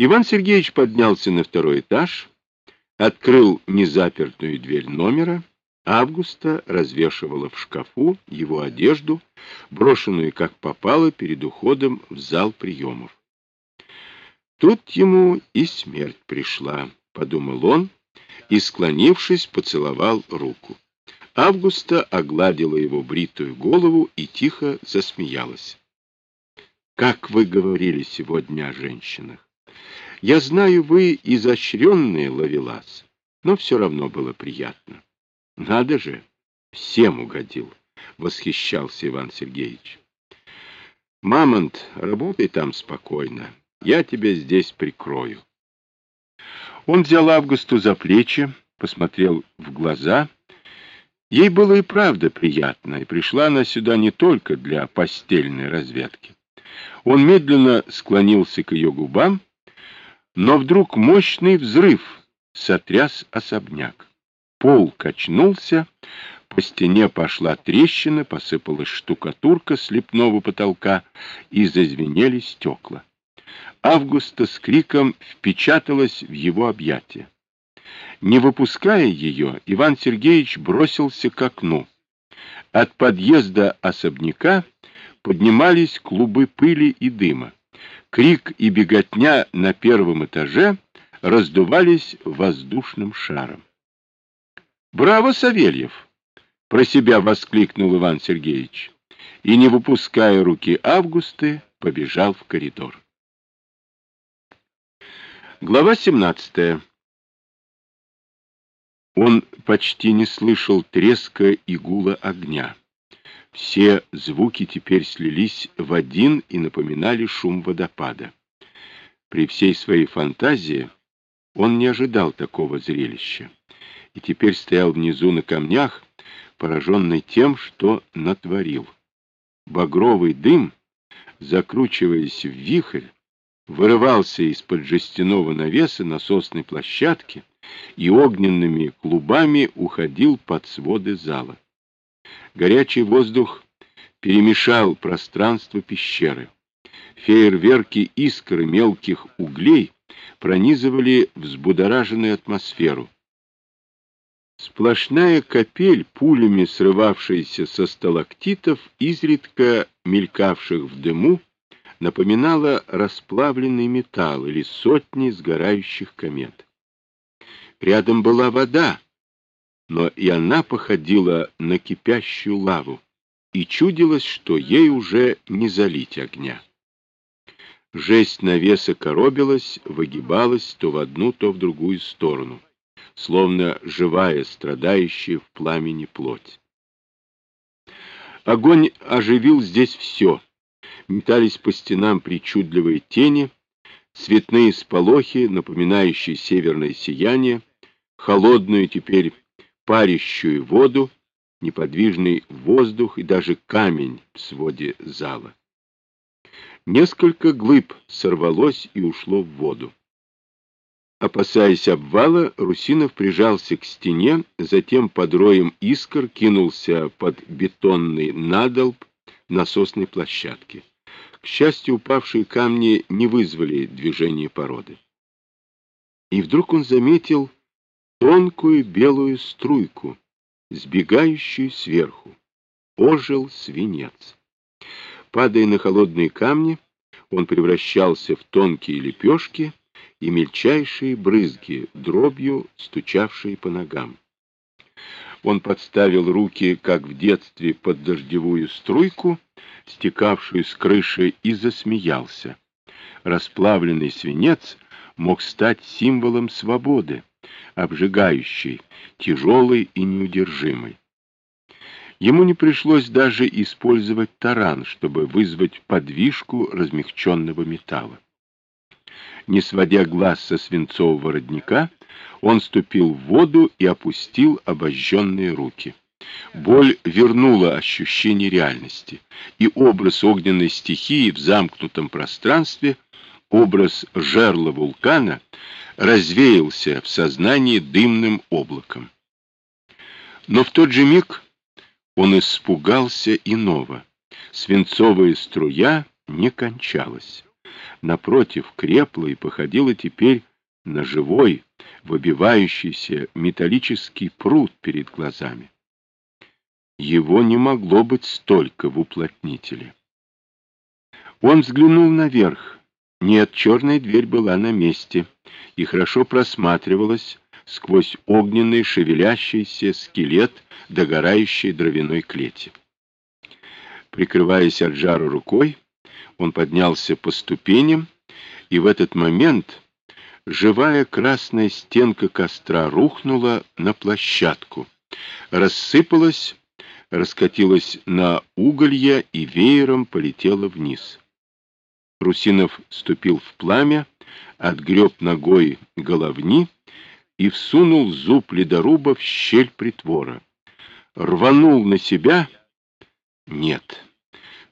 Иван Сергеевич поднялся на второй этаж, открыл незапертую дверь номера. Августа развешивала в шкафу его одежду, брошенную как попало перед уходом в зал приемов. Тут ему и смерть пришла, — подумал он, и, склонившись, поцеловал руку. Августа огладила его бритую голову и тихо засмеялась. — Как вы говорили сегодня о женщинах? Я знаю, вы изощренные, Лавелас, но все равно было приятно. Надо же, всем угодил, — восхищался Иван Сергеевич. Мамонт, работай там спокойно, я тебя здесь прикрою. Он взял Августу за плечи, посмотрел в глаза. Ей было и правда приятно, и пришла она сюда не только для постельной разведки. Он медленно склонился к ее губам, но вдруг мощный взрыв сотряс особняк. Пол качнулся, по стене пошла трещина, посыпалась штукатурка с лепного потолка и зазвенели стекла. Августа с криком впечаталась в его объятия. Не выпуская ее, Иван Сергеевич бросился к окну. От подъезда особняка поднимались клубы пыли и дыма. Крик и беготня на первом этаже раздувались воздушным шаром. «Браво, Савельев!» — про себя воскликнул Иван Сергеевич и, не выпуская руки Августы, побежал в коридор. Глава 17 Он почти не слышал треска и гула огня. Все звуки теперь слились в один и напоминали шум водопада. При всей своей фантазии он не ожидал такого зрелища, и теперь стоял внизу на камнях, пораженный тем, что натворил. Багровый дым, закручиваясь в вихрь, вырывался из-под жестяного навеса насосной площадки и огненными клубами уходил под своды зала. Горячий воздух перемешал пространство пещеры. Фейерверки искры мелких углей пронизывали взбудораженную атмосферу. Сплошная капель, пулями срывавшаяся со сталактитов, изредка мелькавших в дыму, напоминала расплавленный металл или сотни сгорающих комет. Рядом была вода, но и она походила на кипящую лаву, и чудилось, что ей уже не залить огня. Жесть навеса коробилась, выгибалась то в одну, то в другую сторону, словно живая, страдающая в пламени плоть. Огонь оживил здесь все. Метались по стенам причудливые тени, цветные сполохи, напоминающие северное сияние, холодную теперь парящую воду, неподвижный воздух и даже камень в своде зала. Несколько глыб сорвалось и ушло в воду. Опасаясь обвала, Русинов прижался к стене, затем под роем искр кинулся под бетонный надолб насосной площадки. К счастью, упавшие камни не вызвали движения породы. И вдруг он заметил тонкую белую струйку, сбегающую сверху. Ожил свинец. Падая на холодные камни, он превращался в тонкие лепешки и мельчайшие брызги, дробью стучавшие по ногам. Он подставил руки, как в детстве, под дождевую струйку, стекавшую с крыши, и засмеялся. Расплавленный свинец мог стать символом свободы, обжигающий, тяжелый и неудержимый. Ему не пришлось даже использовать таран, чтобы вызвать подвижку размягченного металла. Не сводя глаз со свинцового родника, он ступил в воду и опустил обожженные руки. Боль вернула ощущение реальности, и образ огненной стихии в замкнутом пространстве, образ жерла вулкана, развеялся в сознании дымным облаком. Но в тот же миг он испугался иного. Свинцовая струя не кончалась. напротив, крепла и походила теперь на живой, выбивающийся металлический пруд перед глазами. Его не могло быть столько в уплотнителе. Он взглянул наверх. Нет, черная дверь была на месте и хорошо просматривалась сквозь огненный шевелящийся скелет догорающей дровяной клети. Прикрываясь от жара рукой, он поднялся по ступеням, и в этот момент живая красная стенка костра рухнула на площадку, рассыпалась, раскатилась на уголья и веером полетела вниз. Русинов ступил в пламя, отгреб ногой головни и всунул зуб ледоруба в щель притвора. Рванул на себя. Нет.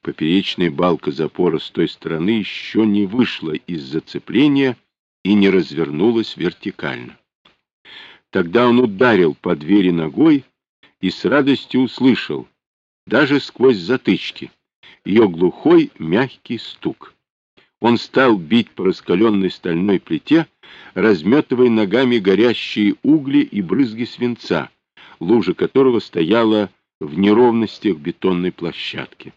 Поперечная балка запора с той стороны еще не вышла из зацепления и не развернулась вертикально. Тогда он ударил по двери ногой и с радостью услышал, даже сквозь затычки, ее глухой мягкий стук. Он стал бить по раскаленной стальной плите, разметывая ногами горящие угли и брызги свинца, лужа которого стояла в неровностях бетонной площадки.